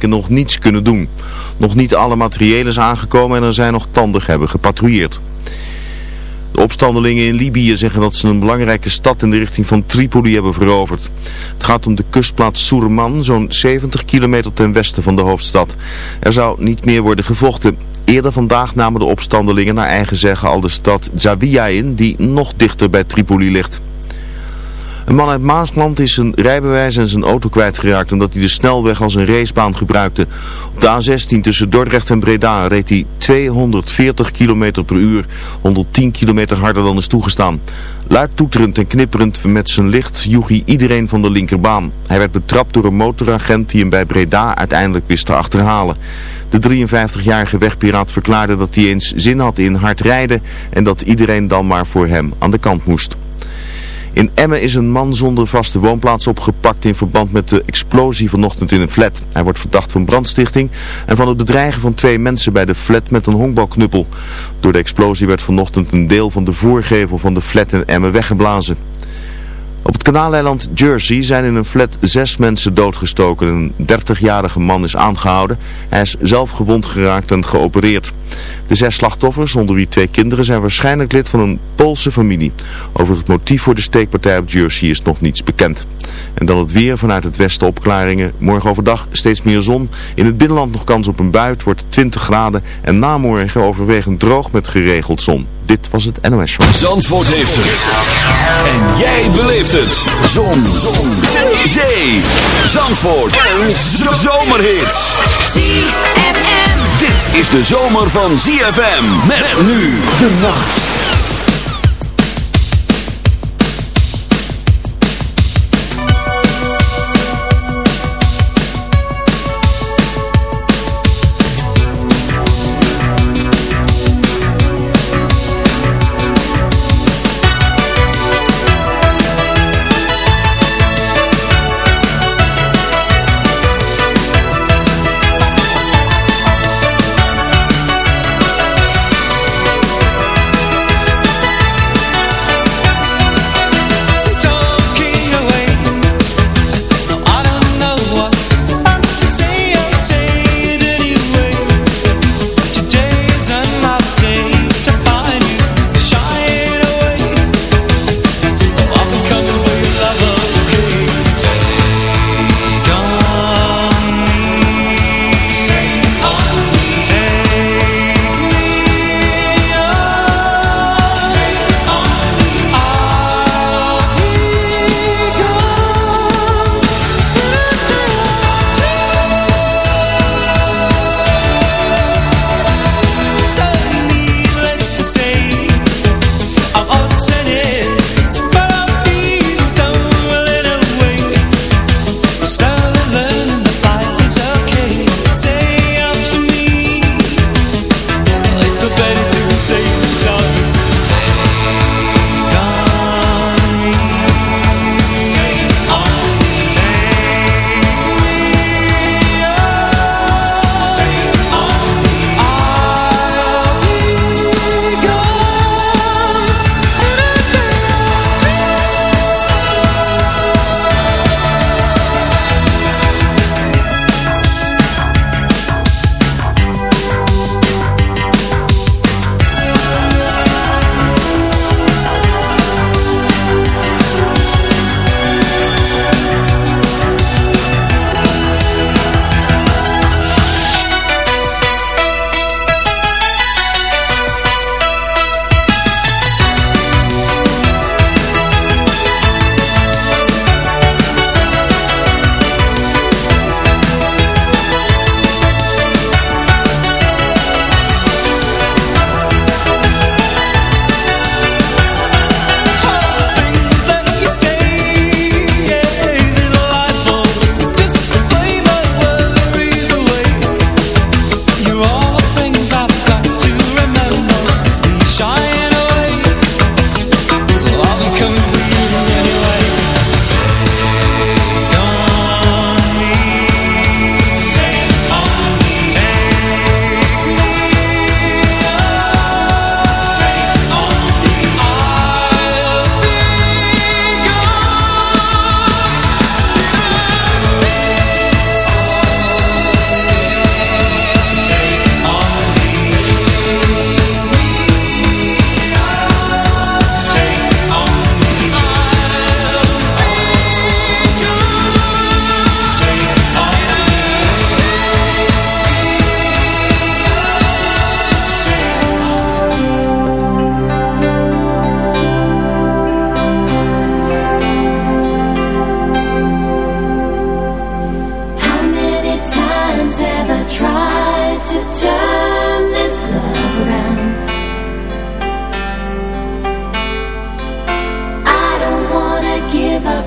nog niets kunnen doen. Nog niet alle materiële is aangekomen en er zijn nog tandig hebben gepatrouilleerd. De opstandelingen in Libië zeggen dat ze een belangrijke stad in de richting van Tripoli hebben veroverd. Het gaat om de kustplaats Sourman, zo'n 70 kilometer ten westen van de hoofdstad. Er zou niet meer worden gevochten. Eerder vandaag namen de opstandelingen naar eigen zeggen al de stad Zawiya in, die nog dichter bij Tripoli ligt. Een man uit Maasland is zijn rijbewijs en zijn auto kwijtgeraakt omdat hij de snelweg als een racebaan gebruikte. Op de A16 tussen Dordrecht en Breda reed hij 240 km per uur, 110 km harder dan is toegestaan. Luid toeterend en knipperend met zijn licht joeg hij iedereen van de linkerbaan. Hij werd betrapt door een motoragent die hem bij Breda uiteindelijk wist te achterhalen. De 53-jarige wegpiraat verklaarde dat hij eens zin had in hard rijden en dat iedereen dan maar voor hem aan de kant moest. In Emmen is een man zonder vaste woonplaats opgepakt in verband met de explosie vanochtend in een flat. Hij wordt verdacht van brandstichting en van het bedreigen van twee mensen bij de flat met een honkbalknuppel. Door de explosie werd vanochtend een deel van de voorgevel van de flat in Emmen weggeblazen. Op het kanaaleiland Jersey zijn in een flat zes mensen doodgestoken. Een 30-jarige man is aangehouden. Hij is zelf gewond geraakt en geopereerd. De zes slachtoffers, onder wie twee kinderen, zijn waarschijnlijk lid van een Poolse familie. Over het motief voor de steekpartij op Jersey is nog niets bekend. En dan het weer vanuit het westen opklaringen. Morgen overdag steeds meer zon. In het binnenland nog kans op een bui. Het wordt 20 graden. En namorgen overwegend droog met geregeld zon. Dit was het NOS Show. Zandvoort heeft het. En jij beleeft het. Zon. zon. Zee. Zee. Zandvoort. En zomerhits. ZFM. Dit is de zomer van ZFM. Met nu de nacht.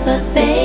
but baby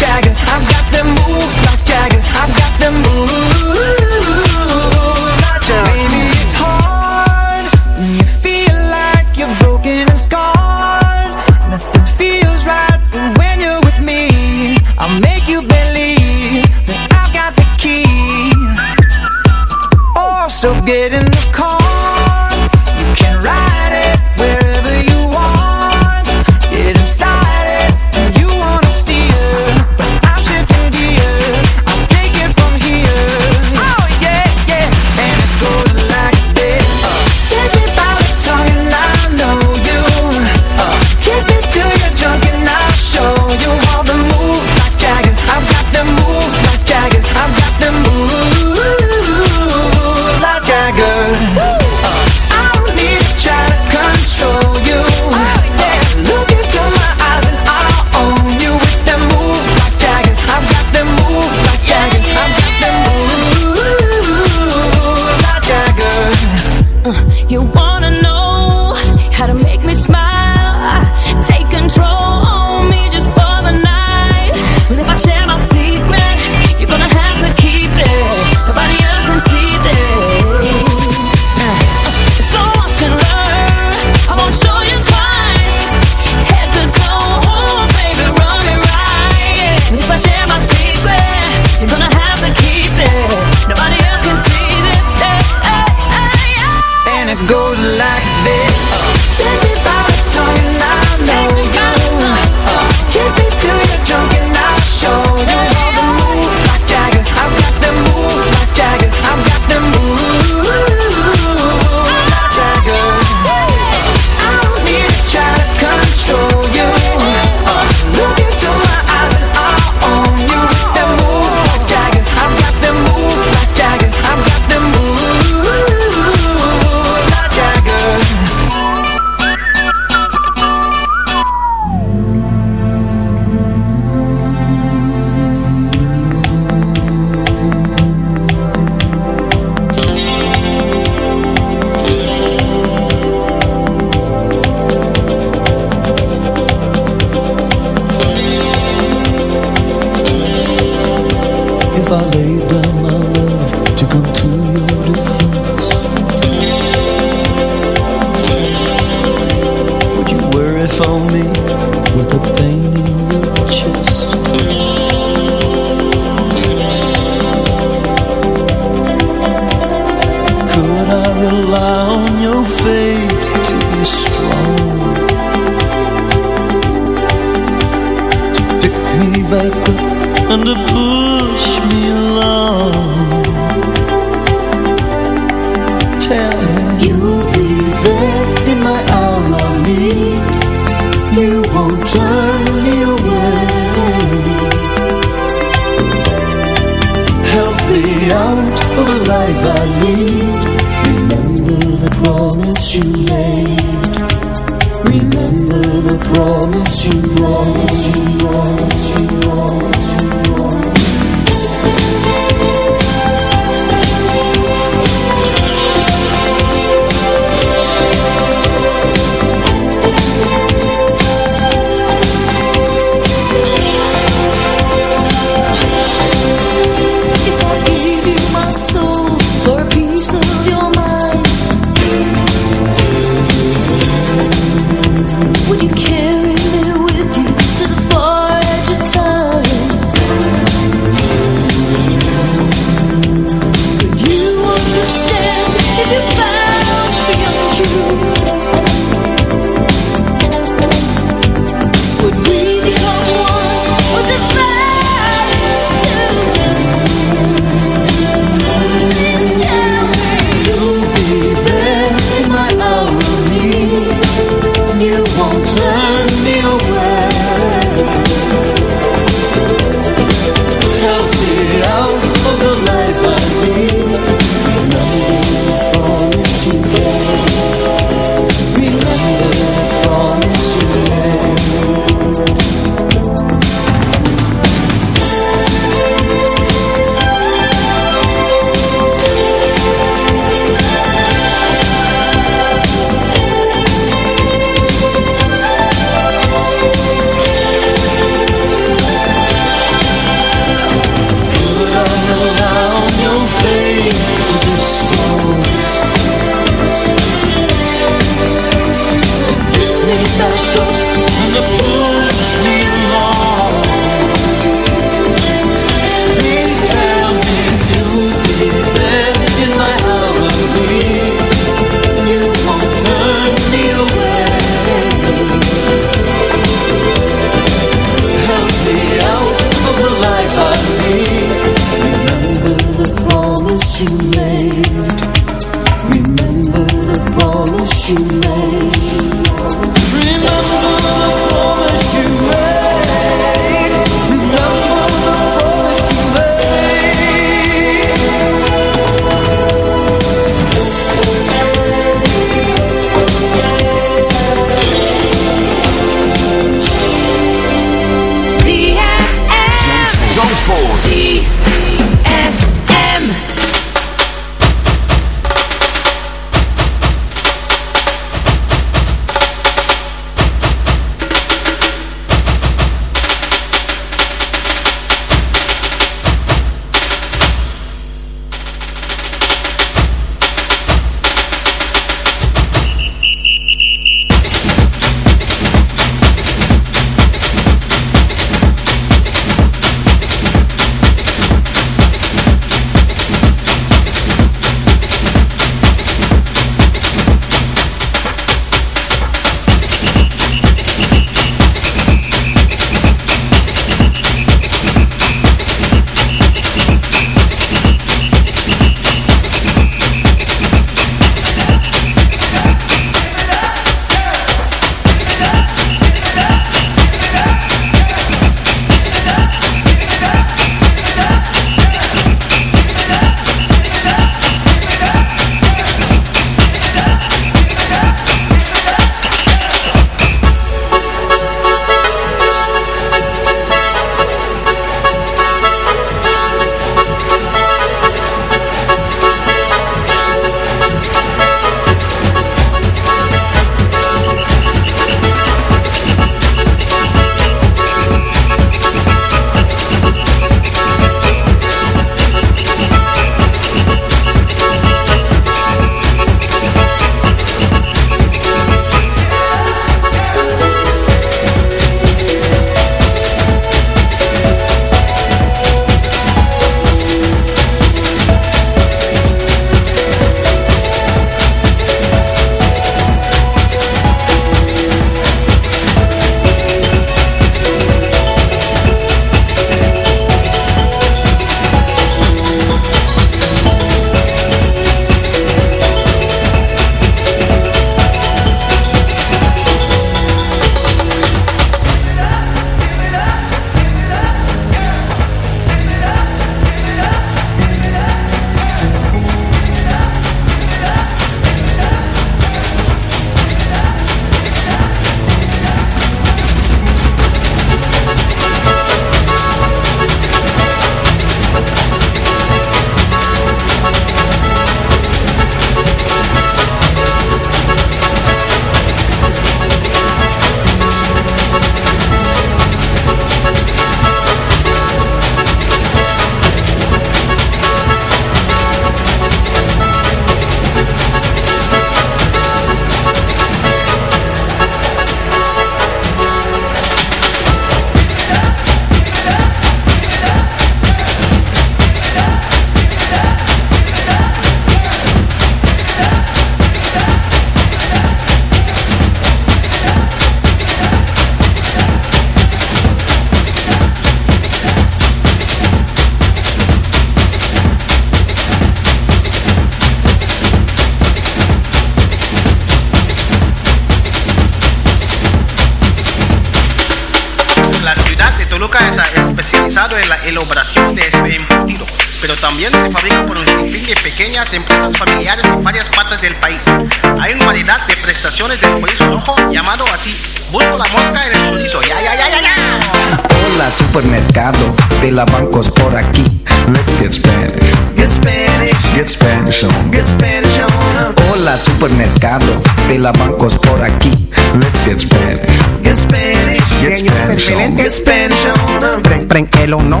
Spanish on. Spanish on. Preng, preng, el o no.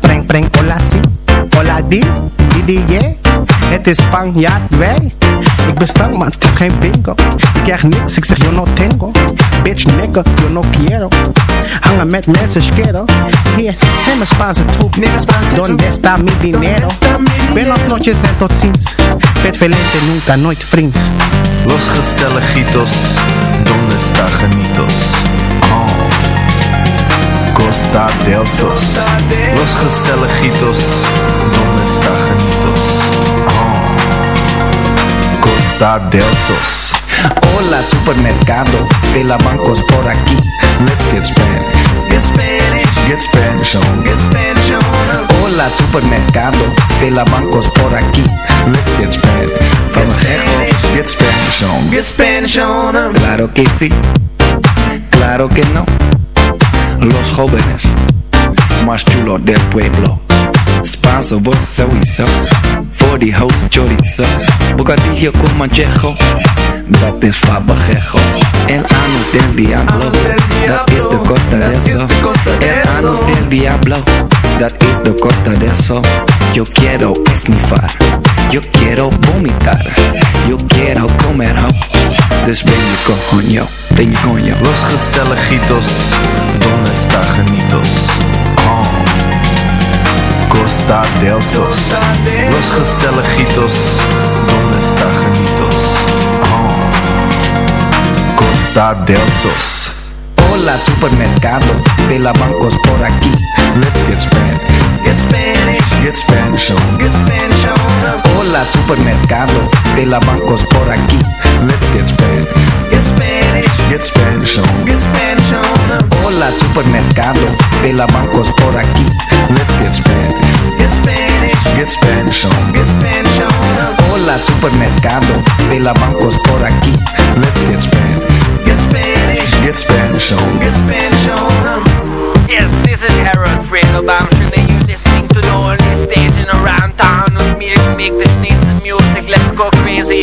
Preng, preng, hola, sí. Hola, di, di, di, yeah. Het is Spanjaard, wij. Ik ben stank, maar het is geen bingo. Ik krijg niks, ik zeg yo no tengo. Bitch, nigga, yo no quiero. Hangen met mensen, schero. Hier, neem een Spaanse troep. Donde está mi dinero? Buenas noches en tot ziens. Vet velente, nunca, nooit vriends. Los gezelligitos, donde está genitos? Oh. Costa del Sos. Los gezelligitos, donde está genitos? Costa del Sos. Hola, supermercado de la bancos por aquí. Let's get Spanish. Get Spanish. Get Spanish on. Get Spanish on. Hola, supermercado de la bancos por aquí. Let's get Spanish. Get Spanish. Get Spanish on. Get Spanish on. Claro que sí. Claro que no. Los jóvenes más chulos del pueblo. Sowieso. Voor die host chorizo. Bocadillo con manchejo. Dat is fabajejo. El anus del diablo. Dat is de costa de eso. El anus del diablo. Dat is de costa de eso. Yo quiero esnifar. Yo quiero vomitar. Yo quiero comer ho. Dus ben je coño. Ben je coño. Los gezelligitos. Donde está genitos? Costa del Sos. Los gezelligitos. Donde está genitos? Oh. Costa del Sos. Hola, supermercado de la bancos por aquí. Let's get Spanish. Get Spanish. Get Spanish on. Get Spanish on. Hola, supermercado de la bancos por aquí. Let's get Spanish. Get Spanish. Get Spanish on. Get Spanish on. Hola, supermercado de la bancos por aquí. Let's get Spanish. Get Spanish. Get Spanish on. Get Spanish on. Hola, supermercado de la bancos por aquí. Let's get Spanish. Get Spanish. Get Spanish on. Get Spanish on. Yes, this is Harold Friedelbaum. Should they you listening to the only station around town with me to make this nice music? Let's go crazy.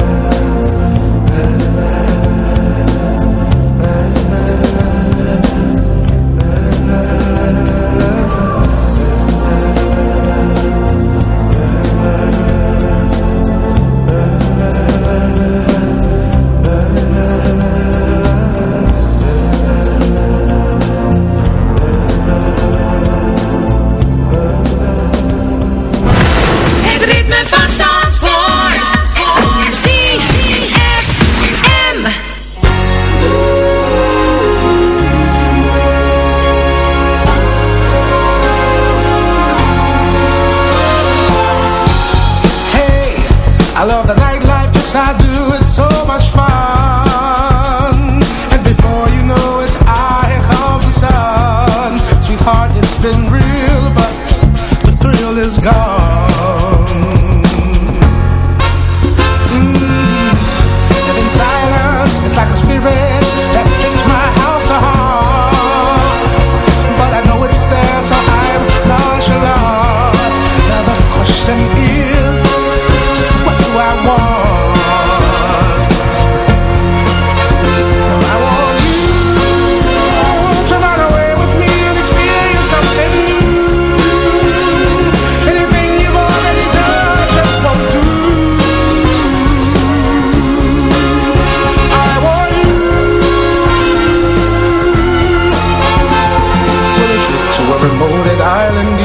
remote island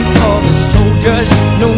for the soldiers, no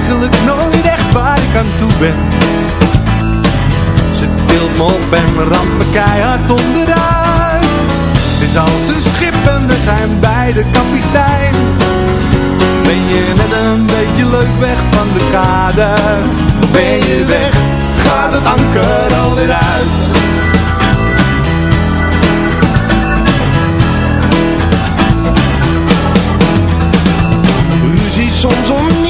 eigenlijk nooit echt waar ik aan toe ben. Ze tilt me op en ramt me keihard onderuit. Het is als een schip en we zijn beide kapitein. Ben je net een beetje leuk weg van de kade? Ben je weg, gaat het anker alweer uit. Soms om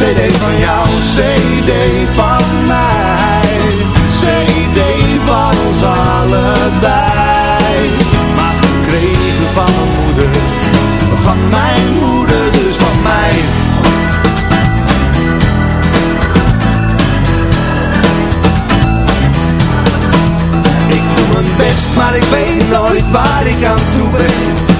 CD van jou, CD van mij CD van ons allebei Maar gekregen van mijn moeder Van mijn moeder, dus van mij Ik doe maar ik weet nooit waar ik aan toe ben.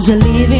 Cause you're leaving.